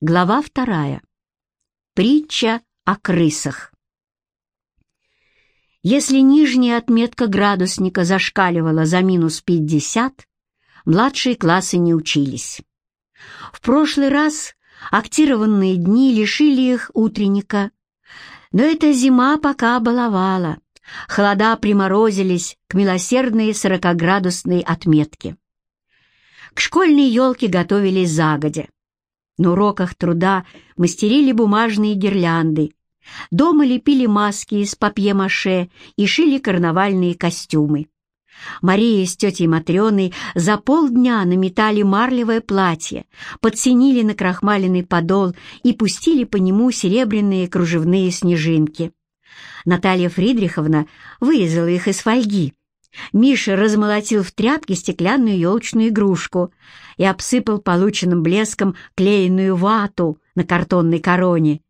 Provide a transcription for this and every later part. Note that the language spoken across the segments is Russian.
Глава вторая. Притча о крысах. Если нижняя отметка градусника зашкаливала за минус 50, младшие классы не учились. В прошлый раз актированные дни лишили их утренника, но эта зима пока баловала. Холода приморозились к милосердной сорокоградусной отметке. К школьной елке готовились загодя. На уроках труда мастерили бумажные гирлянды, дома лепили маски из папье-маше и шили карнавальные костюмы. Мария с тетей Матрёной за полдня наметали марлевое платье, подсинили на крахмаленный подол и пустили по нему серебряные кружевные снежинки. Наталья Фридриховна вырезала их из фольги, Миша размолотил в тряпке стеклянную елочную игрушку и обсыпал полученным блеском клееную вату на картонной короне.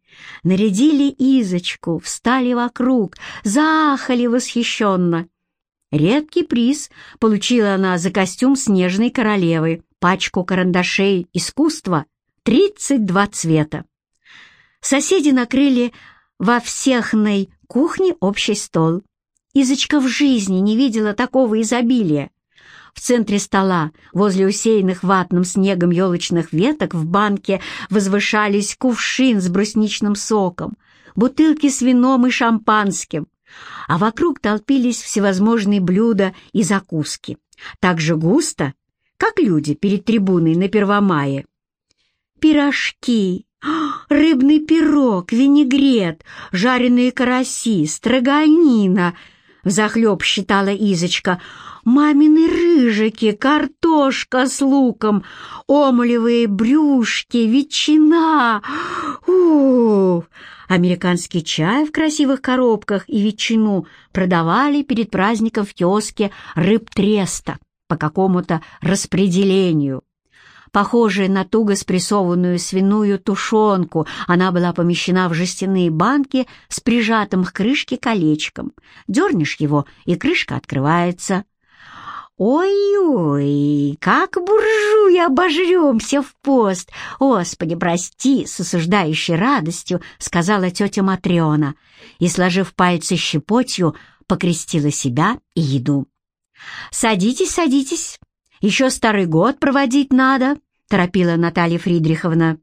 Нарядили Изочку, встали вокруг, заахали восхищенно. Редкий приз получила она за костюм снежной королевы, пачку карандашей искусства, 32 цвета. Соседи накрыли во всехной кухне общий стол. Изочка в жизни не видела такого изобилия. В центре стола, возле усеянных ватным снегом елочных веток в банке возвышались кувшин с брусничным соком, бутылки с вином и шампанским, а вокруг толпились всевозможные блюда и закуски, так же густо, как люди перед трибуной на Первомае. Пирожки, рыбный пирог, винегрет, жареные караси, строганина — Взахлеб считала Изочка. Мамины рыжики, картошка с луком, омлевые брюшки, ветчина. Ух! Американский чай в красивых коробках и ветчину продавали перед праздником в киоске рыб треста по какому-то распределению. Похожая на туго спрессованную свиную тушенку, она была помещена в жестяные банки с прижатым к крышке колечком. Дернешь его, и крышка открывается. «Ой-ой, как буржуи обожремся в пост! Господи, прости!» — с осуждающей радостью сказала тетя Матриона и, сложив пальцы щепотью, покрестила себя и еду. «Садитесь, садитесь, еще старый год проводить надо», — торопила Наталья Фридриховна.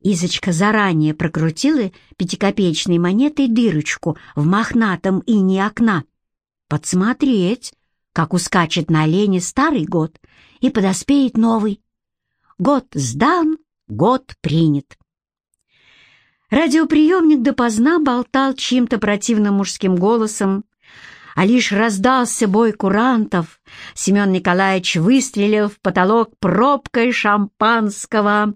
Изочка заранее прокрутила пятикопеечной монетой дырочку в мохнатом ине окна. Подсмотреть, как ускачет на олене старый год и подоспеет новый. Год сдан, год принят. Радиоприемник допоздна болтал чьим-то противным мужским голосом а лишь раздался бой курантов, Семен Николаевич выстрелил в потолок пробкой шампанского,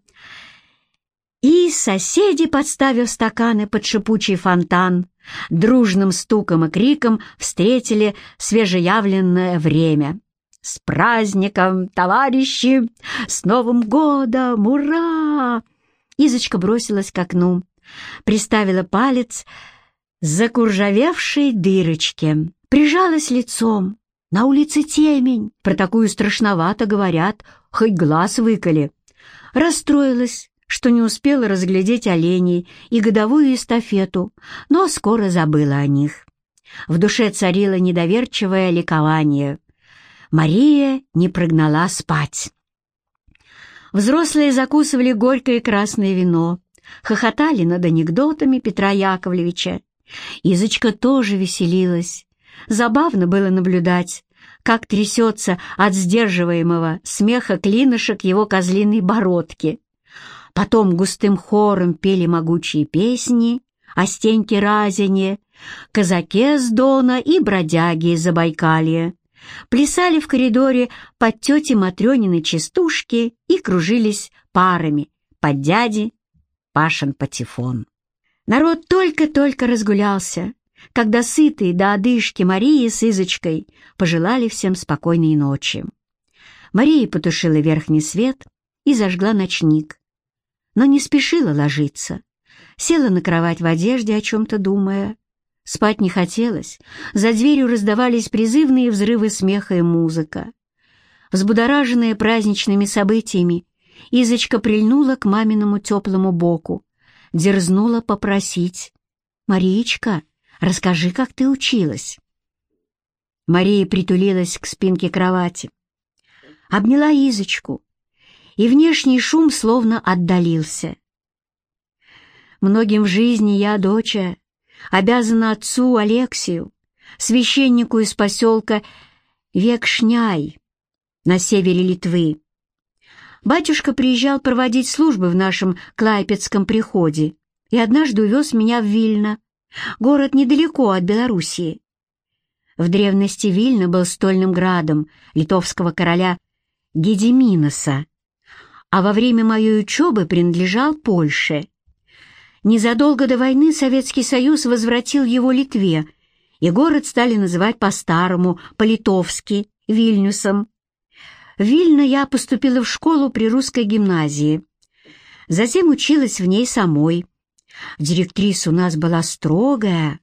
и соседи, подставив стаканы под шипучий фонтан, дружным стуком и криком встретили свежеявленное время. «С праздником, товарищи! С Новым годом! Ура!» Изочка бросилась к окну, приставила палец закуржавевшей дырочке прижалась лицом. На улице темень, про такую страшновато говорят, хоть глаз выколи. Расстроилась, что не успела разглядеть оленей и годовую эстафету, но скоро забыла о них. В душе царило недоверчивое ликование. Мария не прогнала спать. Взрослые закусывали горькое красное вино, хохотали над анекдотами Петра Яковлевича. Изочка тоже веселилась, Забавно было наблюдать, как трясется от сдерживаемого смеха клинышек его козлиной бородки. Потом густым хором пели могучие песни о Стеньке Разине, казаке с Дона и бродяге из Забайкалья. Плясали в коридоре под тети Матрёнины частушки и кружились парами под дяди Пашин Патефон. Народ только-только разгулялся, когда сытые до одышки Марии с Изочкой пожелали всем спокойной ночи. Мария потушила верхний свет и зажгла ночник, но не спешила ложиться. Села на кровать в одежде, о чем-то думая. Спать не хотелось, за дверью раздавались призывные взрывы смеха и музыка. Взбудораженная праздничными событиями, Изочка прильнула к маминому теплому боку, дерзнула попросить. «Мариечка, расскажи, как ты училась». Мария притулилась к спинке кровати, обняла Изочку, и внешний шум словно отдалился. Многим в жизни я, доча, обязана отцу Алексию, священнику из поселка Векшняй на севере Литвы. Батюшка приезжал проводить службы в нашем Клайпецком приходе и однажды увез меня в Вильно, город недалеко от Белоруссии. В древности Вильно был стольным градом литовского короля Гедеминоса, а во время моей учебы принадлежал Польше. Незадолго до войны Советский Союз возвратил его Литве, и город стали называть по-старому, по-литовски, Вильнюсом. В Вильно я поступила в школу при русской гимназии. Затем училась в ней самой. Директриса у нас была строгая.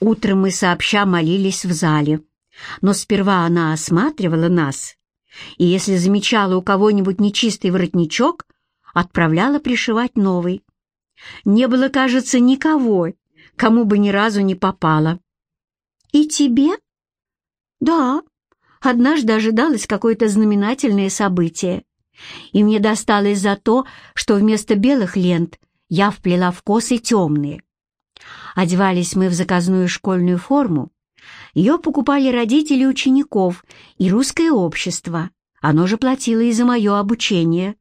Утром мы сообща молились в зале, но сперва она осматривала нас, и если замечала у кого-нибудь нечистый воротничок, отправляла пришивать новый. Не было, кажется, никого, кому бы ни разу не попало. «И тебе?» «Да», однажды ожидалось какое-то знаменательное событие, и мне досталось за то, что вместо белых лент я вплела в косы темные. Одевались мы в заказную школьную форму, ее покупали родители учеников и русское общество, оно же платило и за мое обучение.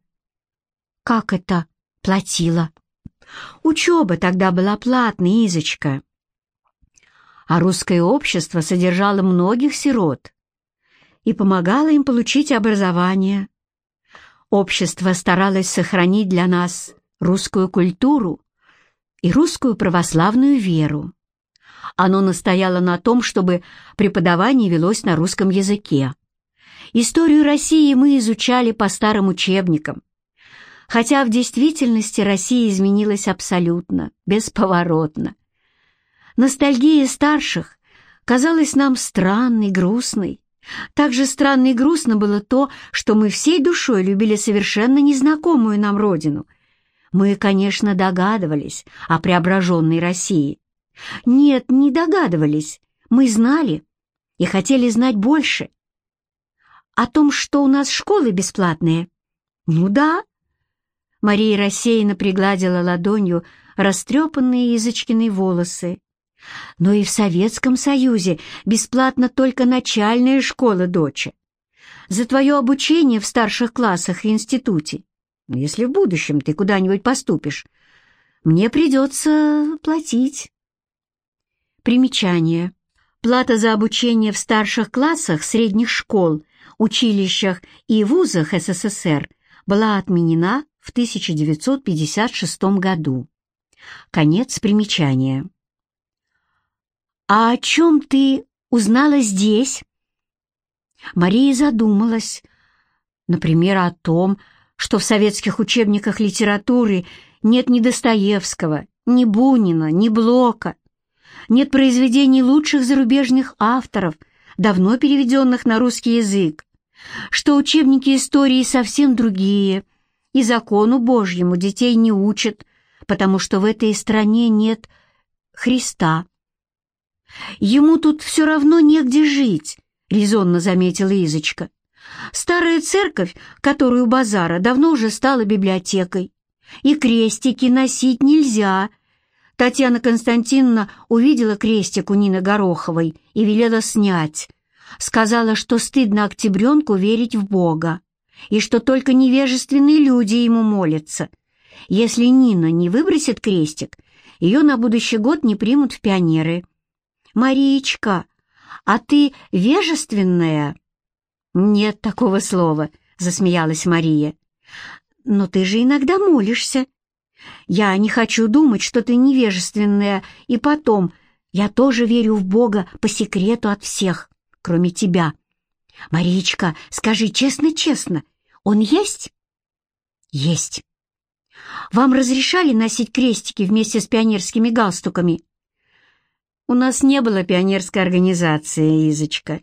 «Как это платило?» «Учеба тогда была платной, Изочка». А русское общество содержало многих сирот, и помогала им получить образование. Общество старалось сохранить для нас русскую культуру и русскую православную веру. Оно настояло на том, чтобы преподавание велось на русском языке. Историю России мы изучали по старым учебникам, хотя в действительности Россия изменилась абсолютно, бесповоротно. Ностальгия старших казалась нам странной, грустной, так же странно и грустно было то, что мы всей душой любили совершенно незнакомую нам родину. Мы, конечно, догадывались о преображенной России. Нет, не догадывались, мы знали и хотели знать больше. О том, что у нас школы бесплатные? Ну да. Мария рассеянно пригладила ладонью растрепанные язычкины волосы. Но и в Советском Союзе бесплатно только начальная школа, доча. За твое обучение в старших классах и институте, ну, если в будущем ты куда-нибудь поступишь, мне придется платить. Примечание. Плата за обучение в старших классах средних школ, училищах и вузах СССР была отменена в 1956 году. Конец примечания. «А о чем ты узнала здесь?» Мария задумалась. Например, о том, что в советских учебниках литературы нет ни Достоевского, ни Бунина, ни Блока, нет произведений лучших зарубежных авторов, давно переведенных на русский язык, что учебники истории совсем другие, и закону Божьему детей не учат, потому что в этой стране нет Христа. «Ему тут все равно негде жить», — резонно заметила Изочка. «Старая церковь, которую базара, давно уже стала библиотекой. И крестики носить нельзя». Татьяна Константиновна увидела крестик у Нины Гороховой и велела снять. Сказала, что стыдно октябренку верить в Бога, и что только невежественные люди ему молятся. Если Нина не выбросит крестик, ее на будущий год не примут в пионеры. «Мариечка, а ты вежественная?» «Нет такого слова», — засмеялась Мария. «Но ты же иногда молишься. Я не хочу думать, что ты невежественная, и потом, я тоже верю в Бога по секрету от всех, кроме тебя. Мариечка, скажи честно-честно, он есть?» «Есть». «Вам разрешали носить крестики вместе с пионерскими галстуками?» У нас не было пионерской организации, Изочка.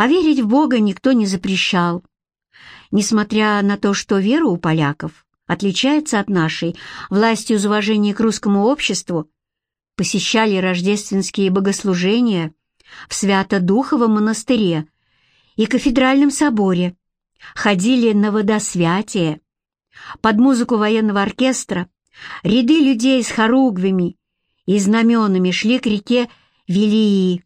А верить в Бога никто не запрещал. Несмотря на то, что вера у поляков отличается от нашей, власти из уважения к русскому обществу посещали рождественские богослужения в Свято-Духовом монастыре и кафедральном соборе, ходили на водосвятие. Под музыку военного оркестра ряды людей с хоругвями и знаменами шли к реке Велии.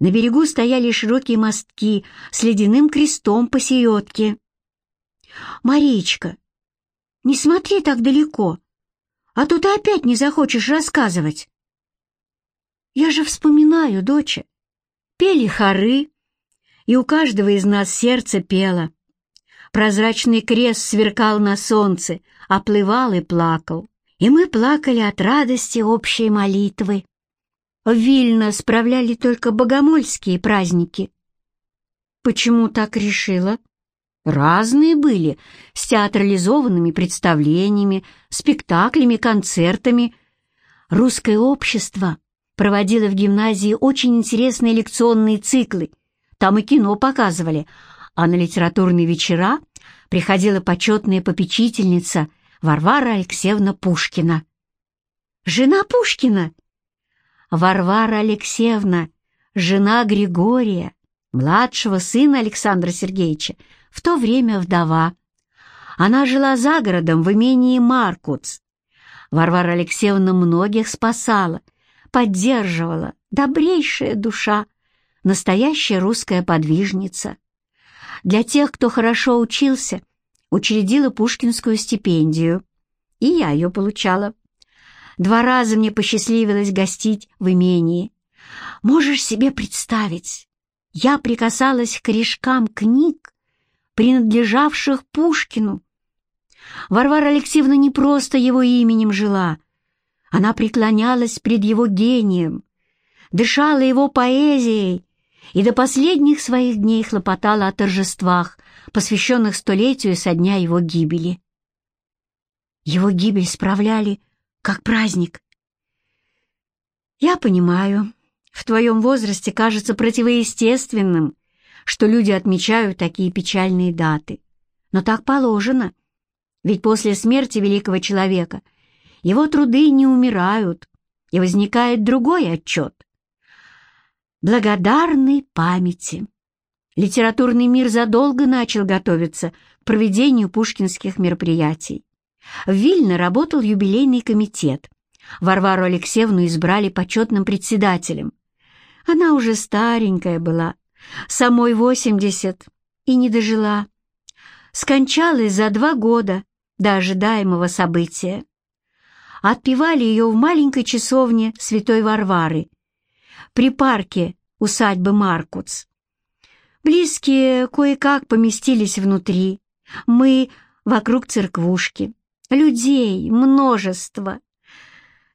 На берегу стояли широкие мостки с ледяным крестом посередке. «Маричка, не смотри так далеко, а то ты опять не захочешь рассказывать». «Я же вспоминаю, доча. Пели хоры, и у каждого из нас сердце пело. Прозрачный крест сверкал на солнце, оплывал и плакал. И мы плакали от радости общей молитвы. Вильно справляли только богомольские праздники. Почему так решила? Разные были, с театрализованными представлениями, спектаклями, концертами. Русское общество проводило в гимназии очень интересные лекционные циклы. Там и кино показывали, а на литературные вечера приходила почетная попечительница Варвара Алексеевна Пушкина. «Жена Пушкина?» Варвара Алексеевна, жена Григория, младшего сына Александра Сергеевича, в то время вдова. Она жила за городом в имении Маркуц. Варвара Алексеевна многих спасала, поддерживала, добрейшая душа, настоящая русская подвижница. Для тех, кто хорошо учился, учредила Пушкинскую стипендию, и я ее получала. Два раза мне посчастливилось гостить в имении. Можешь себе представить, я прикасалась к корешкам книг, принадлежавших Пушкину. Варвара Алексеевна не просто его именем жила, она преклонялась пред его гением, дышала его поэзией и до последних своих дней хлопотала о торжествах, посвященных столетию со дня его гибели. Его гибель справляли как праздник. Я понимаю, в твоем возрасте кажется противоестественным, что люди отмечают такие печальные даты. Но так положено, ведь после смерти великого человека его труды не умирают, и возникает другой отчет — благодарной памяти. Литературный мир задолго начал готовиться к проведению пушкинских мероприятий. В Вильно работал юбилейный комитет. Варвару Алексеевну избрали почетным председателем. Она уже старенькая была, самой 80, и не дожила. Скончалась за два года до ожидаемого события. Отпевали ее в маленькой часовне Святой Варвары – при парке усадьбы Маркуц. Близкие кое-как поместились внутри. Мы вокруг церквушки. Людей множество.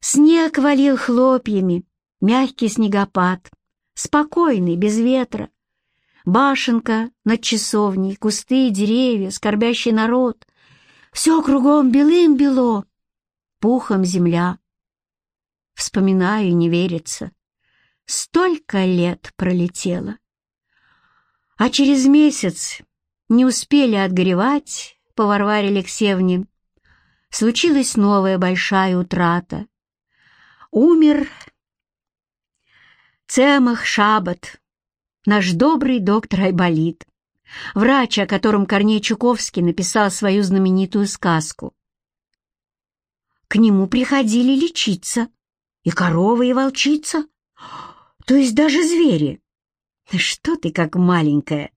Снег валил хлопьями, мягкий снегопад, спокойный, без ветра. Башенка над часовней, кусты, деревья, скорбящий народ. Все кругом белым-бело, пухом земля. Вспоминаю не верится. Столько лет пролетело. А через месяц не успели отгоревать по Варваре Алексеевне. Случилась новая большая утрата. Умер Цемах Шабат, наш добрый доктор Айболит, врач, о котором Корней Чуковский написал свою знаменитую сказку. К нему приходили лечиться и корова, и волчица. То есть даже звери? Что ты как маленькая?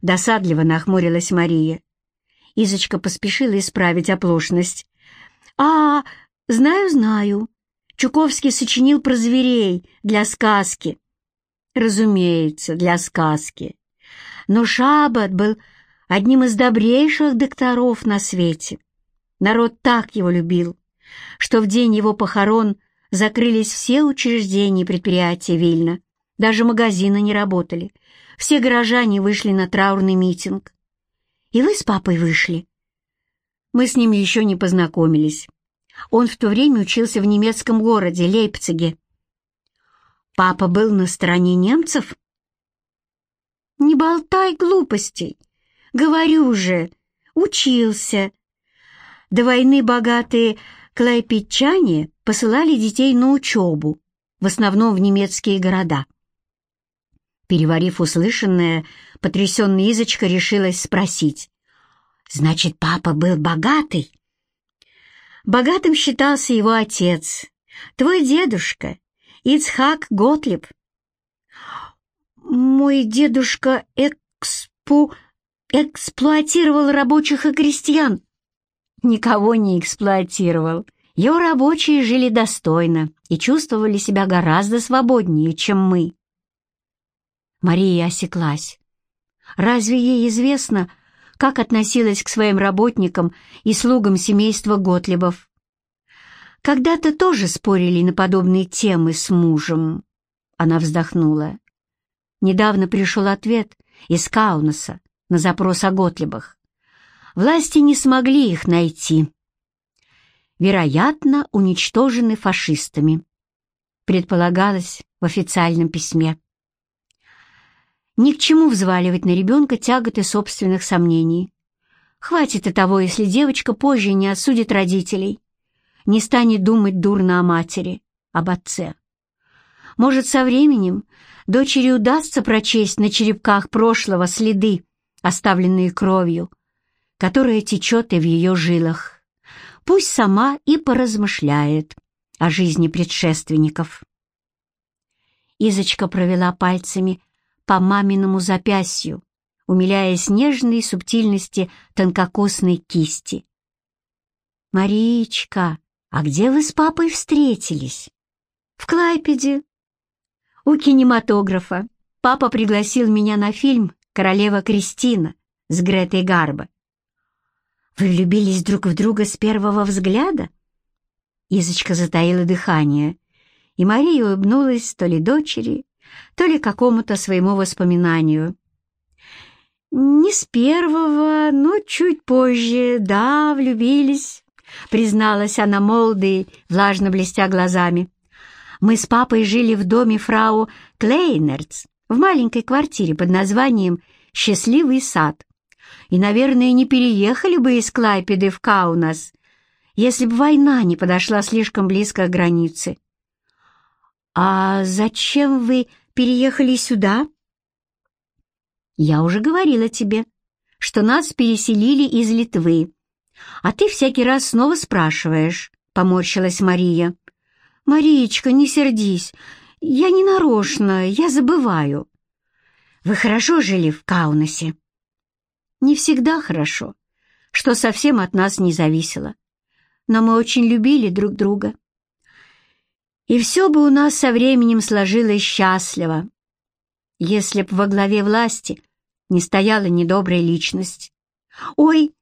Досадливо нахмурилась Мария. Изочка поспешила исправить оплошность. «А, знаю, знаю. Чуковский сочинил про зверей для сказки». «Разумеется, для сказки. Но Шабат был одним из добрейших докторов на свете. Народ так его любил, что в день его похорон Закрылись все учреждения и предприятия Вильна. Даже магазины не работали. Все горожане вышли на траурный митинг. И вы с папой вышли? Мы с ним еще не познакомились. Он в то время учился в немецком городе Лейпциге. Папа был на стороне немцев? Не болтай глупостей. говорю же, учился. До войны богатые клайпетчане посылали детей на учебу, в основном в немецкие города. Переварив услышанное, потрясенная Изочка решилась спросить. «Значит, папа был богатый?» Богатым считался его отец, твой дедушка, Ицхак Готлиб. Мой дедушка экспу... эксплуатировал рабочих и крестьян. Никого не эксплуатировал. Его рабочие жили достойно и чувствовали себя гораздо свободнее, чем мы. Мария осеклась. Разве ей известно, как относилась к своим работникам и слугам семейства Готлибов? Когда-то тоже спорили на подобные темы с мужем. Она вздохнула. Недавно пришел ответ из Каунаса на запрос о Готлибах. Власти не смогли их найти. Вероятно, уничтожены фашистами. Предполагалось в официальном письме. Ни к чему взваливать на ребенка тяготы собственных сомнений. Хватит и того, если девочка позже не осудит родителей, не станет думать дурно о матери, об отце. Может, со временем дочери удастся прочесть на черепках прошлого следы, оставленные кровью, которая течет и в ее жилах. Пусть сама и поразмышляет о жизни предшественников. Изочка провела пальцами по маминому запястью, умиляясь нежной субтильности тонкокосной кисти. «Маричка, а где вы с папой встретились?» «В Клайпеде. У кинематографа. Папа пригласил меня на фильм «Королева Кристина» с Гретой Гарбо. «Вы влюбились друг в друга с первого взгляда?» Изочка затаила дыхание, и Мария улыбнулась то ли дочери, то ли какому-то своему воспоминанию. «Не с первого, но чуть позже, да, влюбились», — призналась она молодой, влажно блестя глазами. «Мы с папой жили в доме фрау Клейнерц, в маленькой квартире под названием «Счастливый сад». И, наверное, не переехали бы из Клайпеды в Каунас, если бы война не подошла слишком близко к границе. «А зачем вы переехали сюда?» «Я уже говорила тебе, что нас переселили из Литвы, а ты всякий раз снова спрашиваешь», — поморщилась Мария. «Мариечка, не сердись, я не нарочно, я забываю». «Вы хорошо жили в Каунасе?» «Не всегда хорошо, что совсем от нас не зависело, но мы очень любили друг друга». И все бы у нас со временем сложилось счастливо, если б во главе власти не стояла недобрая личность. «Ой,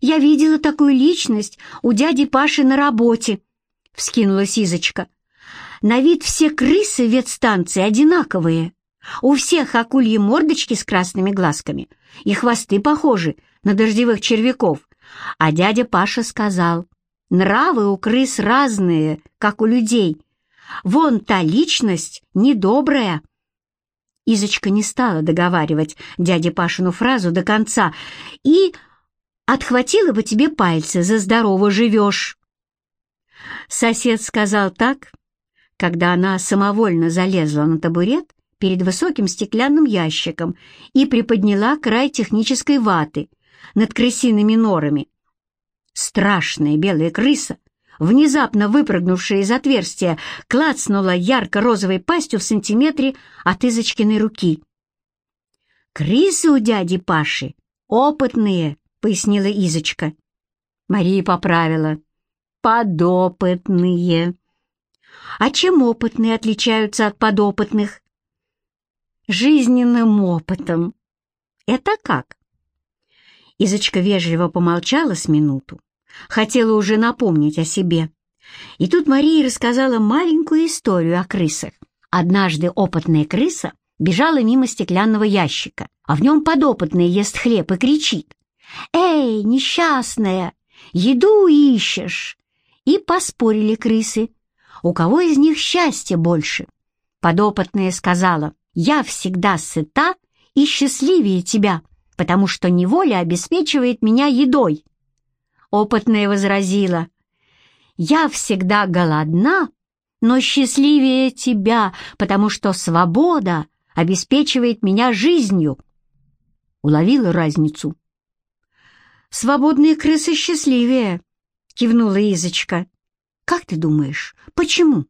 я видела такую личность у дяди Паши на работе», — вскинулась Изочка. «На вид все крысы в ветстанции одинаковые. У всех акульи мордочки с красными глазками и хвосты похожи на дождевых червяков. А дядя Паша сказал, нравы у крыс разные, как у людей, Вон та личность недобрая». Изочка не стала договаривать дяде Пашину фразу до конца и отхватила бы тебе пальцы, за здорово живешь. Сосед сказал так, когда она самовольно залезла на табурет перед высоким стеклянным ящиком и приподняла край технической ваты над крысиными норами. Страшная белая крыса внезапно выпрыгнувшая из отверстия, клацнула ярко-розовой пастью в сантиметре от Изочкиной руки. «Крысы у дяди Паши опытные», — пояснила Изочка. Мария поправила. «Подопытные». «А чем опытные отличаются от подопытных?» «Жизненным опытом». «Это как?» Изочка вежливо помолчала с минуту, хотела уже напомнить о себе. И тут Мария рассказала маленькую историю о крысах. Однажды опытная крыса бежала мимо стеклянного ящика, а в нем подопытный ест хлеб и кричит. «Эй, несчастная, еду ищешь!» И поспорили крысы, у кого из них счастье больше. Подопытная сказала, «Я всегда сыта и счастливее тебя, потому что неволя обеспечивает меня едой. Опытная возразила, «Я всегда голодна, но счастливее тебя, потому что свобода обеспечивает меня жизнью». Уловила разницу. «Свободные крысы счастливее», — кивнула Изочка. «Как ты думаешь, почему?»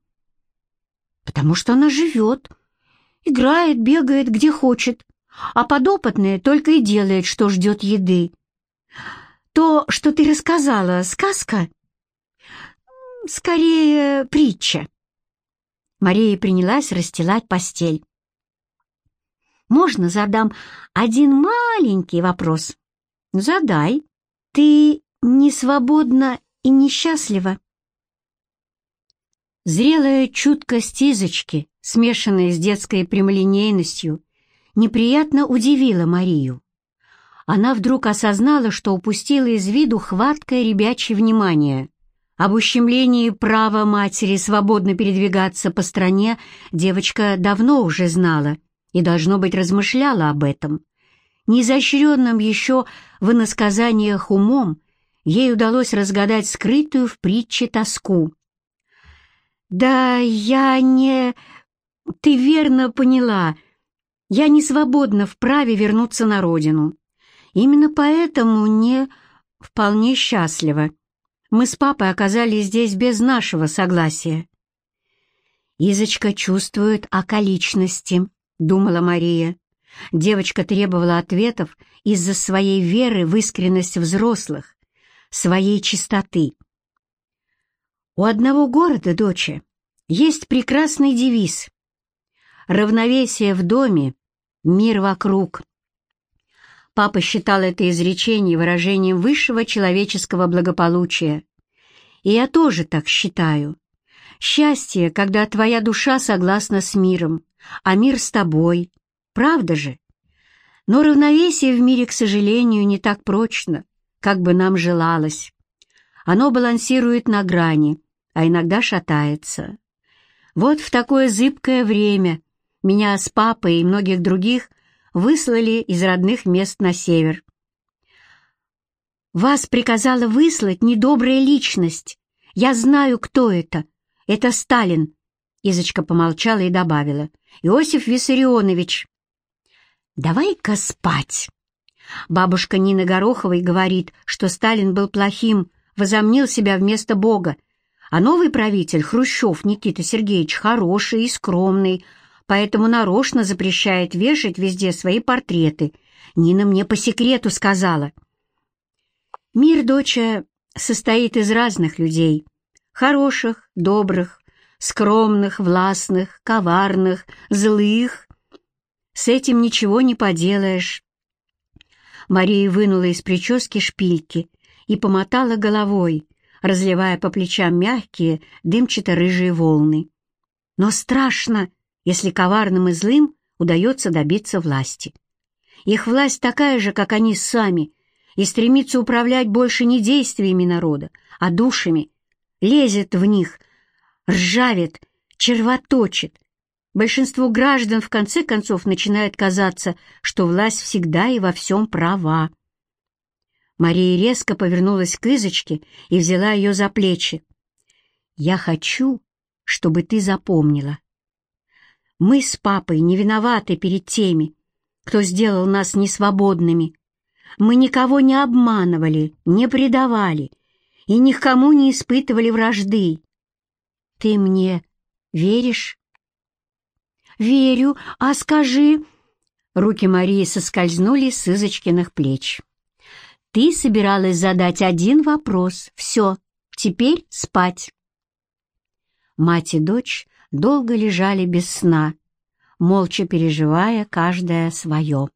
«Потому что она живет, играет, бегает где хочет, а подопытная только и делает, что ждет еды. То, что ты рассказала, сказка? Скорее, притча. Мария принялась расстилать постель. «Можно задам один маленький вопрос?» «Задай. Ты не свободна и несчастлива?» Зрелая чуткость Изочки, смешанная с детской прямолинейностью, неприятно удивила Марию. Она вдруг осознала, что упустила из виду хваткое ребячье внимание. Об ущемлении права матери свободно передвигаться по стране девочка давно уже знала и, должно быть, размышляла об этом. Неизощренным еще в иносказаниях умом ей удалось разгадать скрытую в притче тоску. «Да я не... Ты верно поняла», я не свободна в праве вернуться на родину. Именно поэтому не вполне счастлива. Мы с папой оказались здесь без нашего согласия. «Изочка чувствует околичности», — думала Мария. Девочка требовала ответов из-за своей веры в искренность взрослых, своей чистоты. У одного города, доча, есть прекрасный девиз. Равновесие в доме мир вокруг. Папа считал это изречение выражением высшего человеческого благополучия. И я тоже так считаю. Счастье, когда твоя душа согласна с миром, а мир с тобой. Правда же? Но равновесие в мире, к сожалению, не так прочно, как бы нам желалось. Оно балансирует на грани, а иногда шатается. Вот в такое зыбкое время меня с папой и многих других выслали из родных мест на север. Вас приказала выслать недобрая личность. Я знаю, кто это. Это Сталин. Изочка помолчала и добавила. Иосиф Виссарионович. Давай-ка спать. Бабушка Нина Гороховой говорит, что Сталин был плохим, возомнил себя вместо Бога, а новый правитель, Хрущев Никита Сергеевич, хороший и скромный, поэтому нарочно запрещает вешать везде свои портреты. Нина мне по секрету сказала. Мир, доча, состоит из разных людей. Хороших, добрых, скромных, властных, коварных, злых. С этим ничего не поделаешь. Мария вынула из прически шпильки и помотала головой, разливая по плечам мягкие, дымчато-рыжие волны. Но страшно, если коварным и злым удается добиться власти. Их власть такая же, как они сами, и стремится управлять больше не действиями народа, а душами, лезет в них, ржавит, червоточит. Большинству граждан в конце концов начинает казаться, что власть всегда и во всем права. Мария резко повернулась к Изочке и взяла ее за плечи. «Я хочу, чтобы ты запомнила. Мы с папой не виноваты перед теми, кто сделал нас несвободными. Мы никого не обманывали, не предавали и никому не испытывали вражды. Ты мне веришь? Верю, а скажи... Руки Марии соскользнули с Изочкиных плеч. Ты собиралась задать один вопрос. Все, теперь спать. Мать и дочь долго лежали без сна, молча переживая каждое свое.